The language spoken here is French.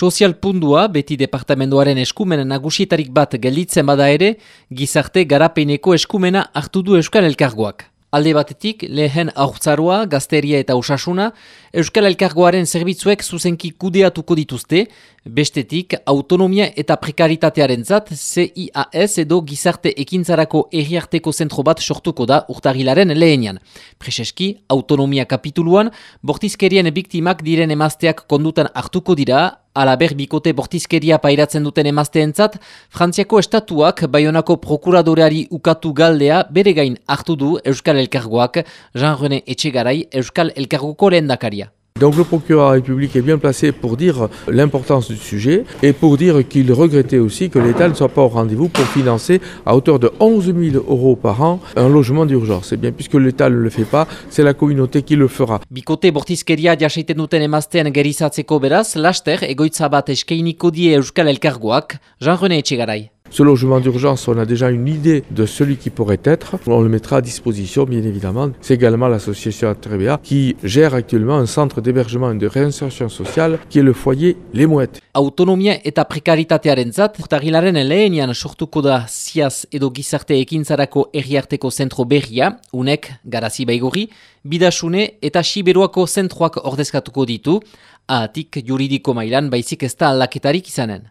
Sozial pundua beti departamentoaren eskumen nagusietarik bat gelditzen bada ere, gizarte garapeineko eskumena hartu du Euskal Elkargoak. Alde batetik, lehen aurtzaroa, gazteria eta usasuna, Euskal Elkargoaren zerbitzuek zuzenki kudeatuko dituzte, bestetik, autonomia eta prekaritatearen zat, CIAS edo gizarte ekintzarako erriarteko zentro bat sortuko da urtagilaren lehenian. Prezeski, autonomia kapituluan, bortizkerien biktimak diren emazteak kondutan hartuko dira, Alaber bikote bortizkeria pairatzen duten emazteentzat, Frantziako estatuak Bayonako prokuradoreari ukatu galdea bere gain hartu du Euskal Elkargoak, Jean-René Etxegarai Euskal Elkargoko lehendakaria. Donc le procureur de la République est bien placé pour dire l'importance du sujet et pour dire qu'il regrettait aussi que l'État ne soit pas au rendez-vous pour financer à hauteur de 11 000 euros par an un logement d'urgence. C'est bien puisque l'État ne le fait pas, c'est la communauté qui le fera. Bikote bortizkeria duten gerizatzeko beraz, laster egoitza bat eskeiniko die Euskal Elkargoak, Jean-René. Ce logement d'urgence, on a déjà une idée de celui qui pourrait être. On le mettra à disposition, bien évidemment. C'est également l'association Atrebea qui gère actuellement un centre d'hébergement et de réinsertion sociale qui est le foyer Les Mouettes. Autonomia eta prekaritatearen zat, urtagilaren lehenian sortuko da ziaz edo gizarte ekintzarako erriarteko zentro berria, unek, garazi baigorri, bidasune eta siberuako zentroak ordezkatuko ditu, ahatik juridiko mailan baizik ez da aldaketarik izanen.